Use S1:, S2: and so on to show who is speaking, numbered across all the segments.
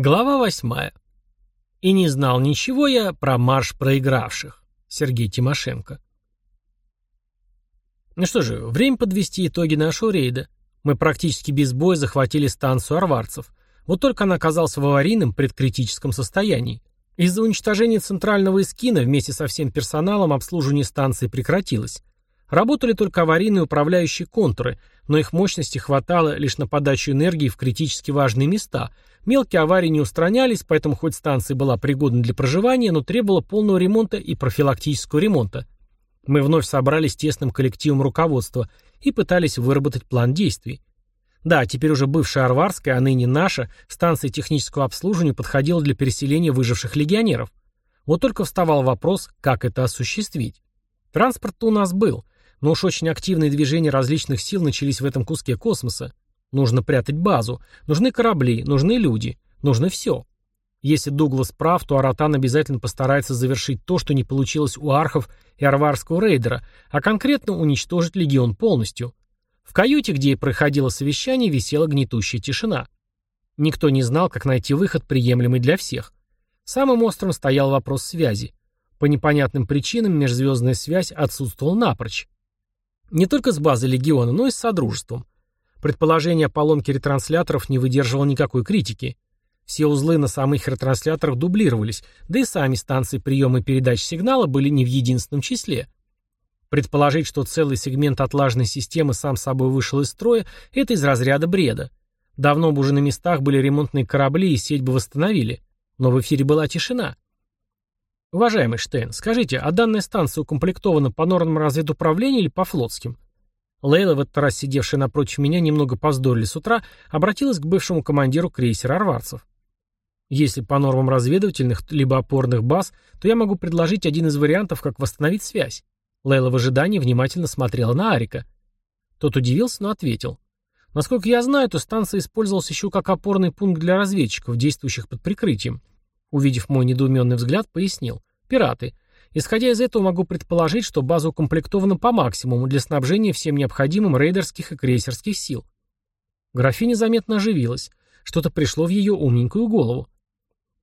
S1: Глава восьмая. И не знал ничего я про марш проигравших. Сергей Тимошенко. Ну что же, время подвести итоги нашего рейда. Мы практически без боя захватили станцию арварцев. Вот только она оказалась в аварийном предкритическом состоянии. Из-за уничтожения центрального эскина вместе со всем персоналом обслуживание станции прекратилось. Работали только аварийные управляющие контуры, но их мощности хватало лишь на подачу энергии в критически важные места. Мелкие аварии не устранялись, поэтому хоть станция была пригодна для проживания, но требовала полного ремонта и профилактического ремонта. Мы вновь собрались тесным коллективом руководства и пытались выработать план действий. Да, теперь уже бывшая Арварская, а ныне наша, станция технического обслуживания подходила для переселения выживших легионеров. Вот только вставал вопрос, как это осуществить. Транспорт-то у нас был – но уж очень активные движения различных сил начались в этом куске космоса. Нужно прятать базу, нужны корабли, нужны люди, нужно все. Если Дуглас прав, то Аратан обязательно постарается завершить то, что не получилось у архов и арварского рейдера, а конкретно уничтожить легион полностью. В каюте, где и проходило совещание, висела гнетущая тишина. Никто не знал, как найти выход, приемлемый для всех. Самым острым стоял вопрос связи. По непонятным причинам межзвездная связь отсутствовала напрочь. Не только с базой Легиона, но и с Содружеством. Предположение о поломке ретрансляторов не выдерживало никакой критики. Все узлы на самых ретрансляторах дублировались, да и сами станции приема и передачи сигнала были не в единственном числе. Предположить, что целый сегмент отлаженной системы сам собой вышел из строя, это из разряда бреда. Давно бы уже на местах были ремонтные корабли и сеть бы восстановили. Но в эфире была тишина. «Уважаемый Штейн, скажите, а данная станция укомплектована по нормам разведуправления или по флотским?» Лейла, в этот раз сидевшая напротив меня, немного поздорили с утра, обратилась к бывшему командиру крейсера «Арварцев». Если по нормам разведывательных либо опорных баз, то я могу предложить один из вариантов, как восстановить связь. Лейла в ожидании внимательно смотрела на Арика. Тот удивился, но ответил. Насколько я знаю, то станция использовалась еще как опорный пункт для разведчиков, действующих под прикрытием. Увидев мой недоуменный взгляд, пояснил. Пираты. Исходя из этого, могу предположить, что база укомплектована по максимуму для снабжения всем необходимым рейдерских и крейсерских сил. Графиня заметно оживилась. Что-то пришло в ее умненькую голову.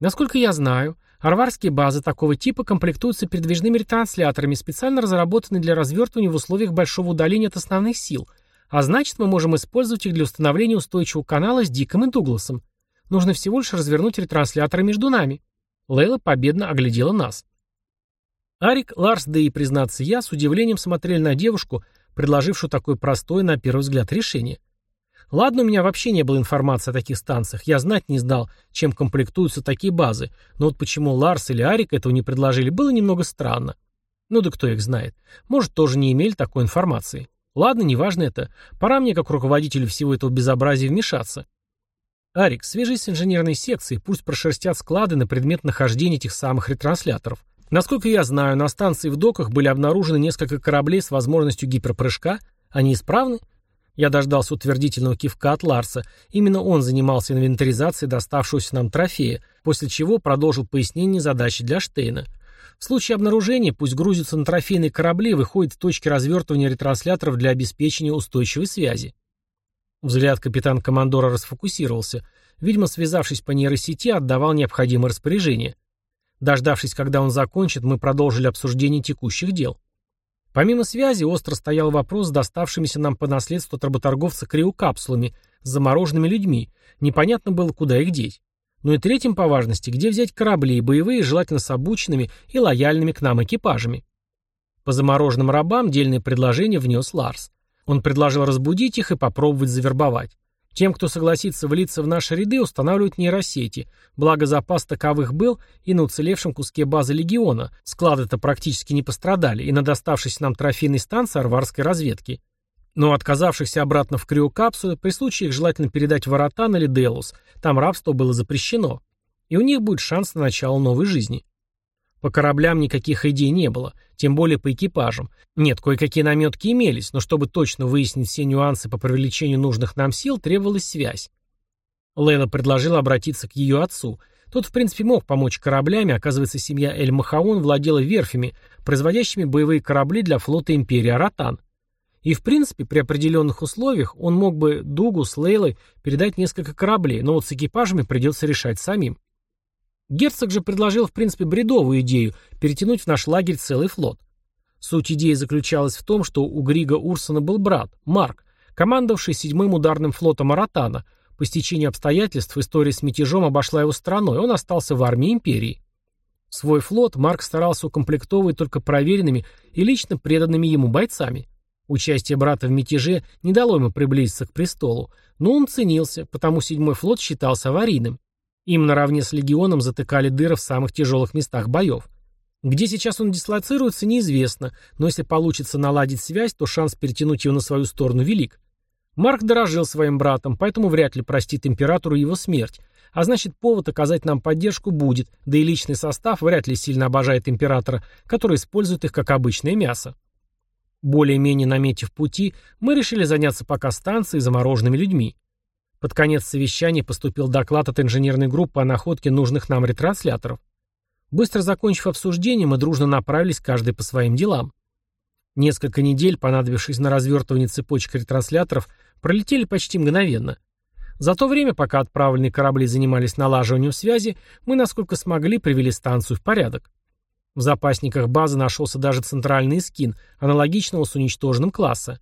S1: Насколько я знаю, арварские базы такого типа комплектуются передвижными ретрансляторами, специально разработанными для развертывания в условиях большого удаления от основных сил, а значит, мы можем использовать их для установления устойчивого канала с Диком и Дугласом. Нужно всего лишь развернуть ретрансляторы между нами. Лейла победно оглядела нас. Арик, Ларс, да и, признаться я, с удивлением смотрели на девушку, предложившую такое простое, на первый взгляд, решение. Ладно, у меня вообще не было информации о таких станциях, я знать не знал, чем комплектуются такие базы, но вот почему Ларс или Арик этого не предложили, было немного странно. Ну да кто их знает. Может, тоже не имели такой информации. Ладно, неважно это. Пора мне, как руководителю всего этого безобразия, вмешаться. «Арик, свяжись с инженерной секцией, пусть прошерстят склады на предмет нахождения этих самых ретрансляторов. Насколько я знаю, на станции в доках были обнаружены несколько кораблей с возможностью гиперпрыжка. Они исправны?» Я дождался утвердительного кивка от Ларса. Именно он занимался инвентаризацией доставшегося нам трофея, после чего продолжил пояснение задачи для Штейна. В случае обнаружения пусть грузятся на трофейные корабли и выходят в точки развертывания ретрансляторов для обеспечения устойчивой связи. Взгляд капитан-командора расфокусировался. Видимо, связавшись по нейросети, отдавал необходимое распоряжение. Дождавшись, когда он закончит, мы продолжили обсуждение текущих дел. Помимо связи, остро стоял вопрос с доставшимися нам по наследству от работорговца криокапсулами, с замороженными людьми. Непонятно было, куда их деть. Ну и третьим по важности, где взять корабли, боевые, желательно с обученными и лояльными к нам экипажами. По замороженным рабам дельное предложение внес Ларс. Он предложил разбудить их и попробовать завербовать. Тем, кто согласится влиться в наши ряды, устанавливают нейросети, благо запас таковых был и на уцелевшем куске базы легиона, склады-то практически не пострадали, и на доставшейся нам трофейной станции арварской разведки. Но отказавшихся обратно в криокапсулы, при случае их желательно передать в Аратан или Делус, там рабство было запрещено. И у них будет шанс на начало новой жизни. По кораблям никаких идей не было, тем более по экипажам. Нет, кое-какие наметки имелись, но чтобы точно выяснить все нюансы по привлечению нужных нам сил, требовалась связь. Лейла предложила обратиться к ее отцу. Тот, в принципе, мог помочь кораблями, оказывается, семья Эль-Махаон владела верфями, производящими боевые корабли для флота Империи Аратан. И в принципе, при определенных условиях он мог бы Дугу с Лейлой передать несколько кораблей, но вот с экипажами придется решать самим. Герцог же предложил в принципе бредовую идею перетянуть в наш лагерь целый флот. Суть идеи заключалась в том, что у Грига Урсона был брат, Марк, командовавший седьмым ударным флотом Аратана. По стечению обстоятельств история с мятежом обошла его стороной, он остался в армии империи. Свой флот Марк старался укомплектовывать только проверенными и лично преданными ему бойцами. Участие брата в мятеже не дало ему приблизиться к престолу, но он ценился, потому седьмой флот считался аварийным. Им наравне с легионом затыкали дыры в самых тяжелых местах боев. Где сейчас он дислоцируется, неизвестно, но если получится наладить связь, то шанс перетянуть его на свою сторону велик. Марк дорожил своим братом, поэтому вряд ли простит императору его смерть, а значит повод оказать нам поддержку будет, да и личный состав вряд ли сильно обожает императора, который использует их как обычное мясо. Более-менее наметив пути, мы решили заняться пока станцией замороженными людьми. Под конец совещания поступил доклад от инженерной группы о находке нужных нам ретрансляторов. Быстро закончив обсуждение, мы дружно направились каждый по своим делам. Несколько недель, понадобившись на развертывание цепочек ретрансляторов, пролетели почти мгновенно. За то время, пока отправленные корабли занимались налаживанием связи, мы, насколько смогли, привели станцию в порядок. В запасниках базы нашелся даже центральный скин, аналогичного с уничтоженным класса.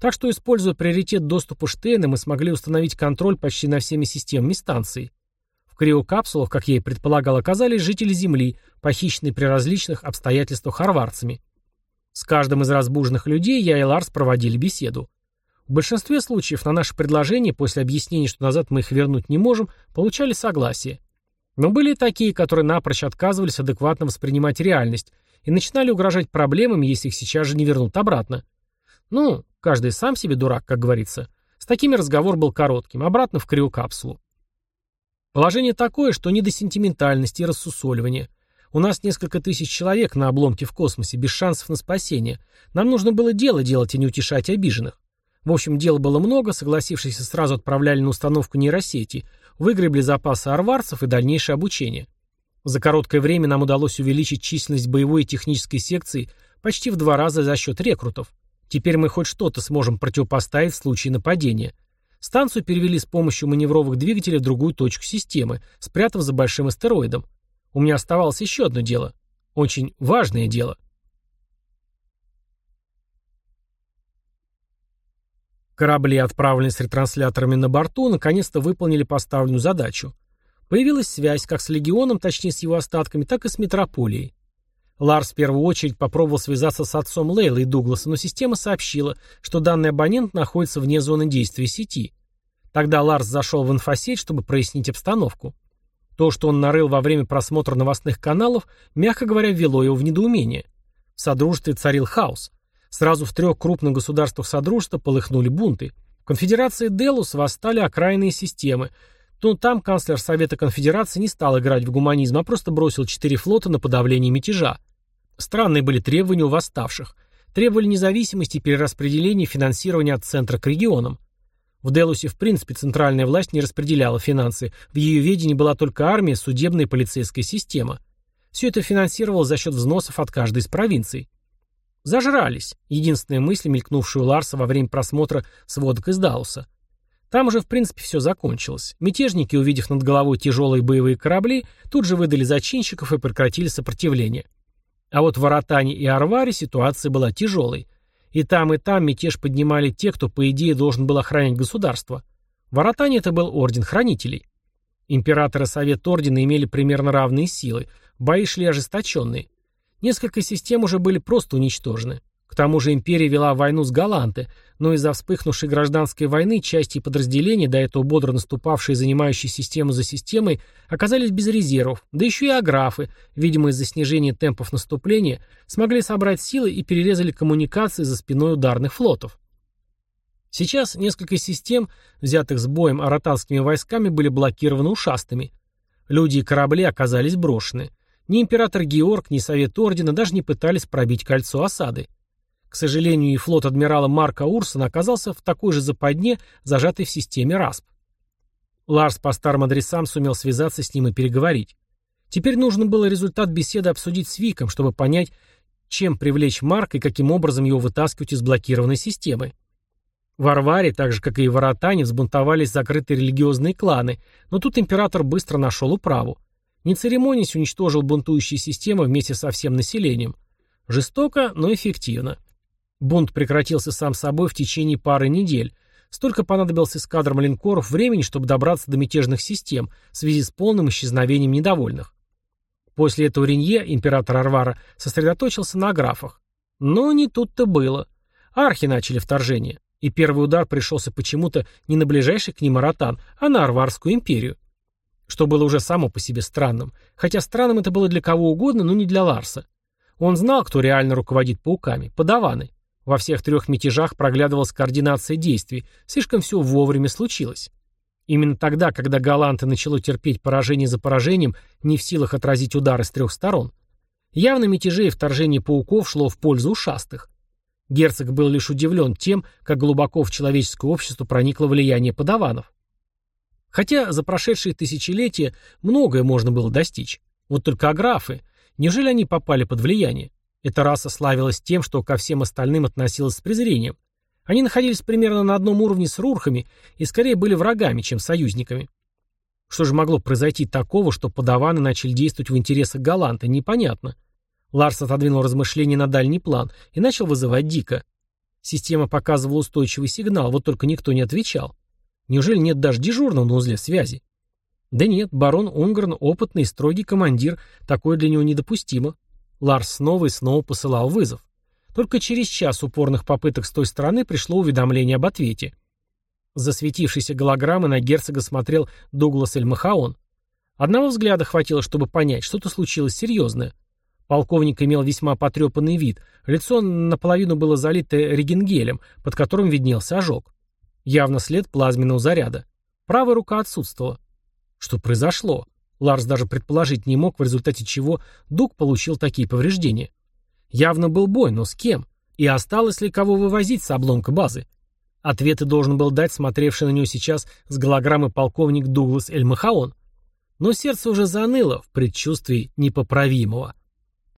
S1: Так что, используя приоритет доступа Штейна, мы смогли установить контроль почти на всеми системами станции. В криокапсулах, как я и предполагал, оказались жители Земли, похищенные при различных обстоятельствах харварцами. С каждым из разбуженных людей я и Ларс проводили беседу. В большинстве случаев на наше предложение, после объяснения, что назад мы их вернуть не можем, получали согласие. Но были и такие, которые напрочь отказывались адекватно воспринимать реальность и начинали угрожать проблемами, если их сейчас же не вернут обратно. Ну, Каждый сам себе дурак, как говорится. С такими разговор был коротким, обратно в криокапсулу. Положение такое, что не до сентиментальности и рассусоливания. У нас несколько тысяч человек на обломке в космосе, без шансов на спасение. Нам нужно было дело делать, а не утешать обиженных. В общем, дела было много, согласившиеся сразу отправляли на установку нейросети, выгребли запасы арварцев и дальнейшее обучение. За короткое время нам удалось увеличить численность боевой и технической секции почти в два раза за счет рекрутов. Теперь мы хоть что-то сможем противопоставить в случае нападения. Станцию перевели с помощью маневровых двигателей в другую точку системы, спрятав за большим астероидом. У меня оставалось еще одно дело. Очень важное дело. Корабли, отправленные с ретрансляторами на борту, наконец-то выполнили поставленную задачу. Появилась связь как с Легионом, точнее с его остатками, так и с Метрополией. Ларс в первую очередь попробовал связаться с отцом Лейлы и Дугласа, но система сообщила, что данный абонент находится вне зоны действия сети. Тогда Ларс зашел в инфосеть, чтобы прояснить обстановку. То, что он нарыл во время просмотра новостных каналов, мягко говоря, ввело его в недоумение. В Содружестве царил хаос. Сразу в трех крупных государствах Содружества полыхнули бунты. В конфедерации Делус восстали окраинные системы, но там канцлер Совета Конфедерации не стал играть в гуманизм, а просто бросил четыре флота на подавление мятежа. Странные были требования у восставших. Требовали независимости и перераспределения финансирования от центра к регионам. В Делусе, в принципе, центральная власть не распределяла финансы. В ее ведении была только армия, судебная и полицейская система. Все это финансировалось за счет взносов от каждой из провинций. Зажрались. Единственная мысль, мелькнувшая у Ларса во время просмотра сводок из Дауса. Там уже, в принципе, все закончилось. Мятежники, увидев над головой тяжелые боевые корабли, тут же выдали зачинщиков и прекратили сопротивление. А вот в Аратане и Арваре ситуация была тяжелой. И там, и там мятеж поднимали те, кто, по идее, должен был охранять государство. В Аратане это был Орден Хранителей. Император и Совет Ордена имели примерно равные силы, бои шли ожесточенные. Несколько систем уже были просто уничтожены. К тому же империя вела войну с Галанте, но из-за вспыхнувшей гражданской войны части и подразделения, до этого бодро наступавшие и занимающие систему за системой, оказались без резервов, да еще и аграфы, видимо из-за снижения темпов наступления, смогли собрать силы и перерезали коммуникации за спиной ударных флотов. Сейчас несколько систем, взятых с боем аратанскими войсками, были блокированы ушастыми. Люди и корабли оказались брошены. Ни император Георг, ни Совет Ордена даже не пытались пробить кольцо осады. К сожалению, и флот адмирала Марка Урсона оказался в такой же западне, зажатой в системе РАСП. Ларс по старым адресам сумел связаться с ним и переговорить. Теперь нужно было результат беседы обсудить с Виком, чтобы понять, чем привлечь Марка и каким образом его вытаскивать из блокированной системы. В Арваре, так же как и в Варатане, взбунтовались закрытые религиозные кланы, но тут император быстро нашел управу. Не церемонясь, уничтожил бунтующие системы вместе со всем населением. Жестоко, но эффективно. Бунт прекратился сам собой в течение пары недель. Столько понадобилось эскадрам линкоров времени, чтобы добраться до мятежных систем в связи с полным исчезновением недовольных. После этого Ренье, император Арвара, сосредоточился на графах. Но не тут-то было. Архи начали вторжение. И первый удар пришелся почему-то не на ближайший к ним Аратан, а на Арварскую империю. Что было уже само по себе странным. Хотя странным это было для кого угодно, но не для Ларса. Он знал, кто реально руководит пауками. Подаваны. Во всех трех мятежах проглядывалась координация действий. Слишком все вовремя случилось. Именно тогда, когда Галанта начало терпеть поражение за поражением, не в силах отразить удары с трех сторон. Явно мятежи и вторжение пауков шло в пользу ушастых. Герцог был лишь удивлен тем, как глубоко в человеческое общество проникло влияние подаванов. Хотя за прошедшие тысячелетия многое можно было достичь. Вот только аграфы, неужели они попали под влияние? Эта раса славилась тем, что ко всем остальным относилась с презрением. Они находились примерно на одном уровне с рурхами и скорее были врагами, чем союзниками. Что же могло произойти такого, что подаваны начали действовать в интересах Галанта, непонятно. Ларс отодвинул размышления на дальний план и начал вызывать Дика. Система показывала устойчивый сигнал, вот только никто не отвечал. Неужели нет даже дежурного на узле связи? Да нет, барон Унгарн опытный, строгий командир, такое для него недопустимо. Ларс снова и снова посылал вызов. Только через час упорных попыток с той стороны пришло уведомление об ответе. Засветившейся голограммы на герцога смотрел Дуглас Эльмахаон. Одного взгляда хватило, чтобы понять, что-то случилось серьезное. Полковник имел весьма потрепанный вид, лицо наполовину было залито регенгелем, под которым виднелся ожог. Явно след плазменного заряда. Правая рука отсутствовала. Что произошло? Ларс даже предположить не мог, в результате чего Дуг получил такие повреждения. Явно был бой, но с кем? И осталось ли кого вывозить с обломка базы? Ответы должен был дать смотревший на него сейчас с голограммы полковник Дуглас Эльмахаон. Но сердце уже заныло в предчувствии непоправимого.